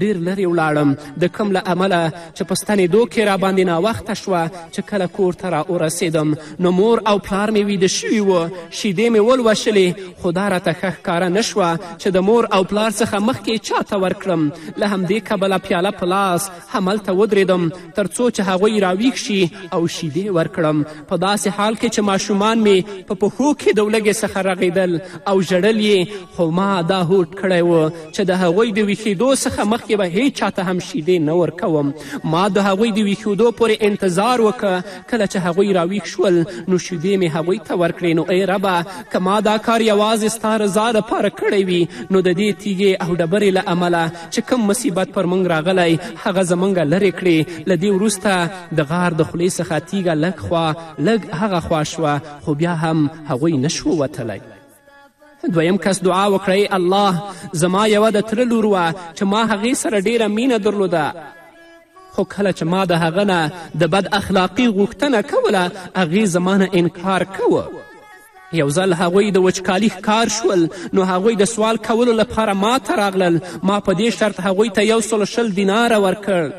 ډېر لرې ولاړم د کوم له امله چې په ستنېدو کې راباندې ناوخته شوه چې کله کور ته را ورسېدم نو مور او پلار مې ویده شوي وو شیدې مې ولوشلې خو دا راته ښه ښکاره نه شوه چې د مور او پلار څخه مخکې چا ته ورکړم له همدې کبله پیاله په لاس هملته ودرېدم تر څو چې هغوی راویښ شي او شیدې ورکړم په داسې حال کې چې ماشومان می په پښو کې د ولږې څخه رغېدل او ژړل یې خو ما دا هوډ کړی و چې د هغوی د ویښېدو څخه مخکې به هیڅ چاته هم شیدې نه ورکوم ما د هغوی د ویښېدو پورې انتظار وکړ کله چې هغوی راویښ شول نو شیدې مې هغوی ته ورکړې نو ای ربه که ما دا کار یوازې ستا رضا لپاره کړی وي نو د دې تیږې او ډبرې له امله چې کوم مصیبت پر موږ راغلی هغه زموږ لرې کړې له دې وروسته د غار د خولې څخه تیږه لږ خوا لږ هغه خوا شوه خو بیا هم هغوی نه شو وتلی دویم کس دعا وکړئ الله زما یوه د تره لور وه چې ما هغې سره ډیره مینه درلوده خو کله چې ما د هغه نه د بد اخلاقي غوښتنه کوله هغې زما نه انکار کوه یو ځل هغوی د وچکالي ښکار شول نو هغوی د سوال کولو لپاره ما ته راغلل ما په دې شرط هغوی ته یو سل شل دیناره ورکړ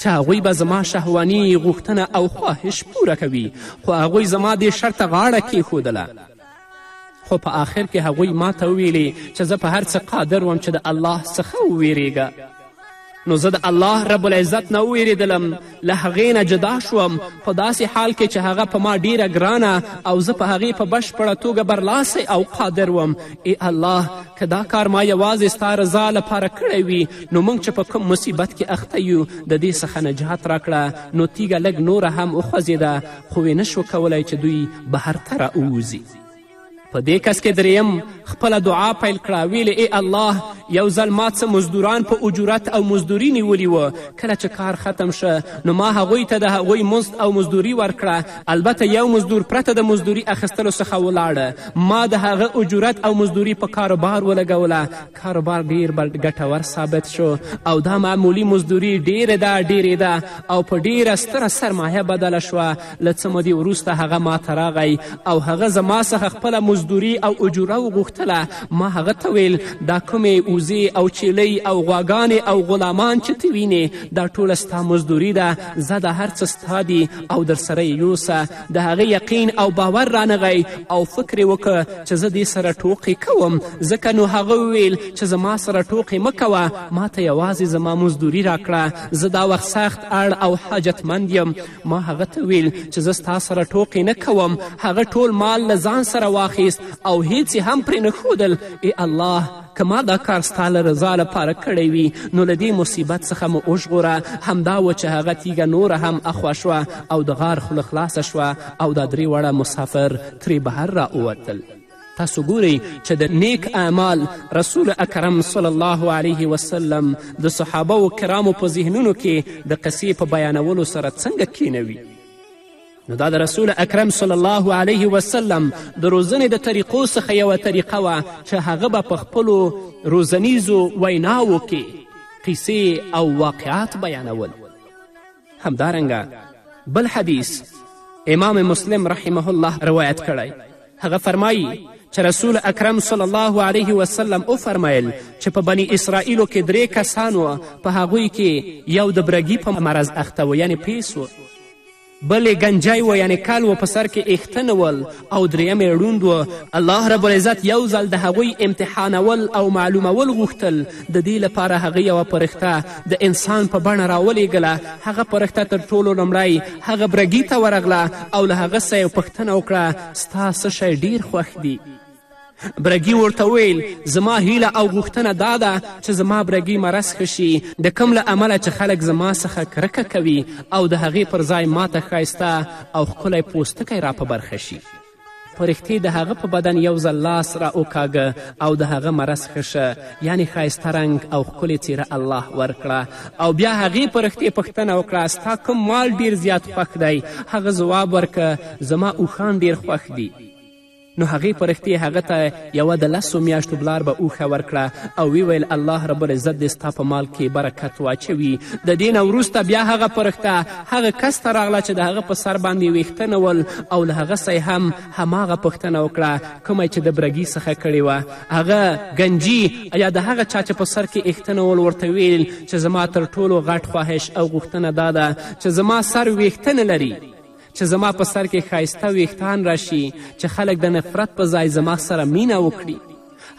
چې هغوی به زما شهواني غوښتنه او خواهش پوره کوي خو هغوی زما دې شرط ته غاړه کیښودله خو په آخر کې هغوی ما ته وویلې چې زه په هر څه قادر وم چې د الله څخه وویرېږه نو زه د الله رب العزت نه وویرېدلم له هغې نه جدا شوم په داسې حال کې چې هغه په ما ډیره ګرانه او زه په هغې په بشپړه توګه برلاسی او قادر وم ای الله که دا کار ما یوازې ستا رضا لپاره کړی وي نو موږ چې په کوم مصیبت کې اخته یو د دې څخه نجات راکړه نو تیږه لږ نوره هم وخوځېده خو وې نه شو کولای چې دوی بهر ته راووځي په دې کس کې دریم خپله دعا پیل کړه ویلې ای الله یو ځل ما څه مزدوران په اجورت او مزدوري نیولي و کله چې کار ختم شه نو ما هغوی ته د هغوی مزد او مزدوري ورکړه البته یو مزدور پرته د مزدوري اخیستلو څخه ولاړه ما د هغه اجورت او مزدوري په کاروبار ولګوله کاروبار ډیر ګټور ثابت شو او دا معمولي مزدوري ډیره ده ډیرې ده او په ډیره ستره سرمایه بدله شوه له څه مودې وروسته هغه ما ته راغی او هغه زما څخه خپله مزدوري او اجوره وغوښتله ما هغه ته ویل دا کومې وزې او چیلۍ او غواګانې او غلامان چې ته وینې دا ټوله ستا مزدوري ده ځه دا هر څه ستا دي او درسره یې یوسه د هغه یقین او باور رانغی او فکر یې وکړ چې زه دې سره ټوقې کوم ځکه نو هغه وویل چې زما سره ټوقې مه کوه ما ته یوازې زما مزدوري راکړه زه دا وخت سخت اړ او حاجتمند یم ما هغه ته ویل چې زه ستا سره ټوقې نه کوم هغه ټول مال له ځان سره واخیست او هیڅ هم پرې نه ښودل ای الله که ما دا کار ستا له رضا لپاره کړی وي نو له دې مصیبت څخه مو وژغوره همدا و چې هغه تیږه نوره هم اخوا شوه او د غار خوله خلاصه شوه او دا درې واړه مسافر ترې بهر را ووتل تاسو ګورئ چې د نیک اعمال رسول اکرم صلی الله علیه وسلم د صحابه و کرامو په ذهنونو کې د قصې په بیانولو سره څنګه کینوي نو دا د رسول اکرم صلی الله علیه وسلم د روزنې د طریقو څخه یوه طریقه وه چې هغه به په خپلو روزنیزو ویناوو کې قیسې او واقعات بیانول همدارنګه بل حدیث امام مسلم رحمه الله روایت کړی هغه فرمایی چې رسول اکرم صلی الله علیه وسلم وفرمیل چې په بني اسرائیلو کې درې کسان وه په هغوی کې یو د برګي په مرض اخته و یعنې پیس و بل یې ګنجی و یعنې کل و په سر کې ایښتنه ول او دریم یې ړوند و الله رب العزت یو ځل د هغوی امتحانول او معلومول غوښتل د دې لپاره هغه یوه پرښته د انسان په بڼه راولیږله هغه پرښته تر ټولو لومړی هغه برګي ته ورغله او له هغه څه یې پوښتنه وکړه ستا څه شی ډیر خوښ دي برګي ورته وویل زما هیله او غوښتنه دا ده چې زما برګي مرض ښه شي د کوم له امله چې خلک زما څخه کرکه کوي او د هغې پر ځای ماته ښایسته او ښکلی پوستکی را په برخه شي پرښتې د هغه په بدن یو ځل لاس را وکاږه او د هغه مرض ښه شه یعنې ښایسته رنګ او ښکلې څیره الله ورکړه او بیا هغې پرښتې پوښتنه وکړه ستا کوم مال ډیر زیات خوښ دی هغه ځواب ورکه زما اوښان ډیر خوښ دي نو هغې په رښتې هغه ته یوه د لسو میاشتو بلار به اوښه ورکړه او وی ویل الله رب العزت دې ستا په مال کې برکت واچوي د دې نه وروسته بیا هغه پرښته هغه کس ته راغله چې د هغه په سر باندې ویښتنه ول او له هغه سه هم هماغه پوښتنه وکړه کومه چې د برګي څخه کړې وه هغه ګنجي یا د هغه چا چې په سر کې اښتنه ول ورته ویل چې زما تر ټولو غټ خواهش او غوښتنه دا ده چې زما سر ویښتنه لري چې زما په سر کې ښایسته ویښتان راشي چې خلک د نفرت په ځای زما سره مینه وکړي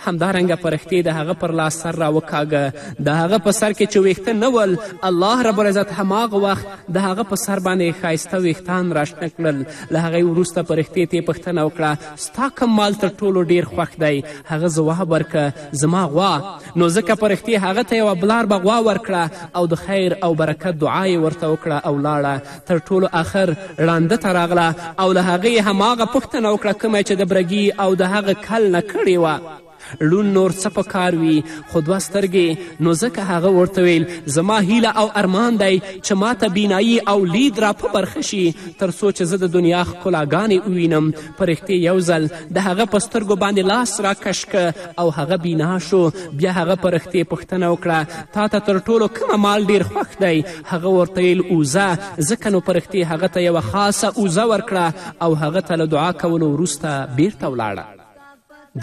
همدارنګه پرښتې د هغه پر لاس سر راوکاږه د هغه په سر کې چې ویښته نه ول الله رب العزت هماغه وخت د هغه په سر باندې ښایسته ویښتان راشنه کړل له هغې وروسته پرښتې تې پوښتنه وکړه ستا کوم مال تر ټولو ډیر خوښ دی هغه ځواب ورکه زما غوا نو ځکه پرښتې هغه ته یوه بلاربه غوا ورکړه او د خیر او برکت دعا یې ورته وکړه او لاړه تر ټولو اخر ړانده ته راغله او له هغې یې هماغه پوښتنه وکړه کومه چې د برګي او د هغه کل نه کړې وه ړون نور څه په کار وي خو دوه سترګې نو ځکه هغه ورته ویل زما هیله او ارمان دی چې ما ته بینایی او لید را په برخه شي تر څو چې زه د دنیا ښکلاګانې ووینم پرښتې یو ځل د هغه په سترګو باندې لاس راکش که او هغه بینا شو بیا هغه پرښتې پوښتنه وکړه تا ته تر ټولو کومه مال ډیر خوښ دی هغه ورته ویل اوزه ځکه نو پرښتې هغه ته یوه خاصه اوزه ورکړه او هغه ته له دعا کولو وروسته بیرته ولاړه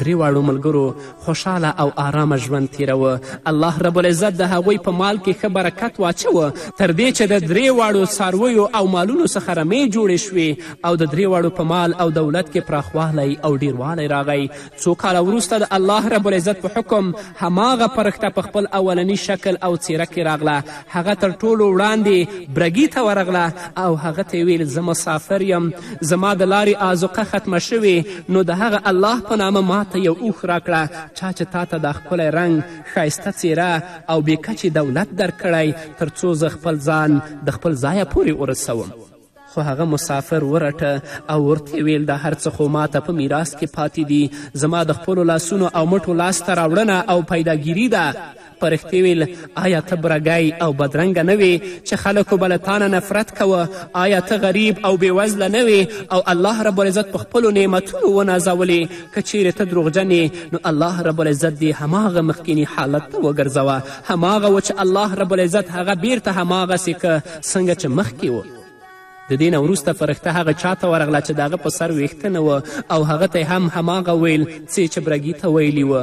درېواړو ملګرو خوشحاله او آرامه ژوند تیروه الله رب العزت د هغوی په مال کې ښه برکت واچوه تر دې چې د درېواړو څارویو او مالونو څخه رمې جوړې شوې او د درېواړو په مال او دولت کې پراخوالی او ډیروالی راغی څو کاله وروسته د الله رب العزت په حکم هماغه پرښته په خپل اولني شکل او څیره کې راغله هغه تر ټولو وړاندې برګي ته ورغله او هغه ته یې ویل زه مسافر یم زما د لارې آزوقه ختمه شوې نو د هغه الله په نامه ما ته یو اوښ راکړه چا چې تا ته دا ښکلی رنګ ښایسته څیره او بې کچې دولت درکړی تر څو زه خپل ځان د خپل ځایه پورې ورسوم خو هغه مسافر ورټه او ورته یې ویل دا هر څه خو ماته په میراث کې پاتې دي زما د خپلو لاسونو او مټو لاسته راوړنه او پیداګیري ده پرښتې ویل آیا ته برګی او بدرنګه نه وې چې خلکو به له تانه نفرت کوه آیا ته غریب او بېوزله نه وې او الله رب العزت په خپلو نعمتونو ونازولې که چیرې ته دروغجن نو الله رب العزت دې هماغه مخکینی حالت ته وګرځوه هماغه و چې الله رب العزت هغه بیرته هماغسې که څنګه چې مخکې و د دې نه وروسته فرښته هغه چا ته ورغله چې د هغه په سر ویښته نه وه او هغه ته هم هماغه ویل څه چې برګي ته ویلي وه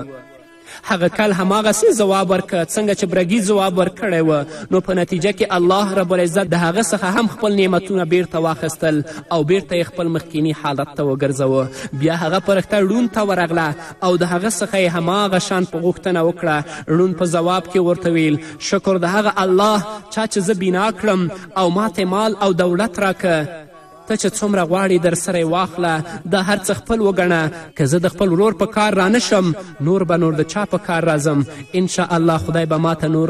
هغه کل هماغسې ځواب ورکړه څنګه چې برګي ځواب ورکړی و نو په نتیجه کې الله رب العزت د هغه څخه هم خپل نعمتونه بیرته واخیستل او بیرته یې خپل مخکینی حالت ته وګرځوه بیا هغه پرښته ړوند ته ورغله او د هغه څخه یې هماغه شان په غوښتنه وکړه ړوند په ځواب کې ورته ویل شکر د هغه الله چا چې زه بنا کړم او ماته مال او دولت راکه ته چې څومره غواړې در سره یې واخله دا هر څه خپل وګڼه که زه د خپل ورور په کار رانه شم نور به نور د چا په کار راځم انشاءالله خدای به ماته نور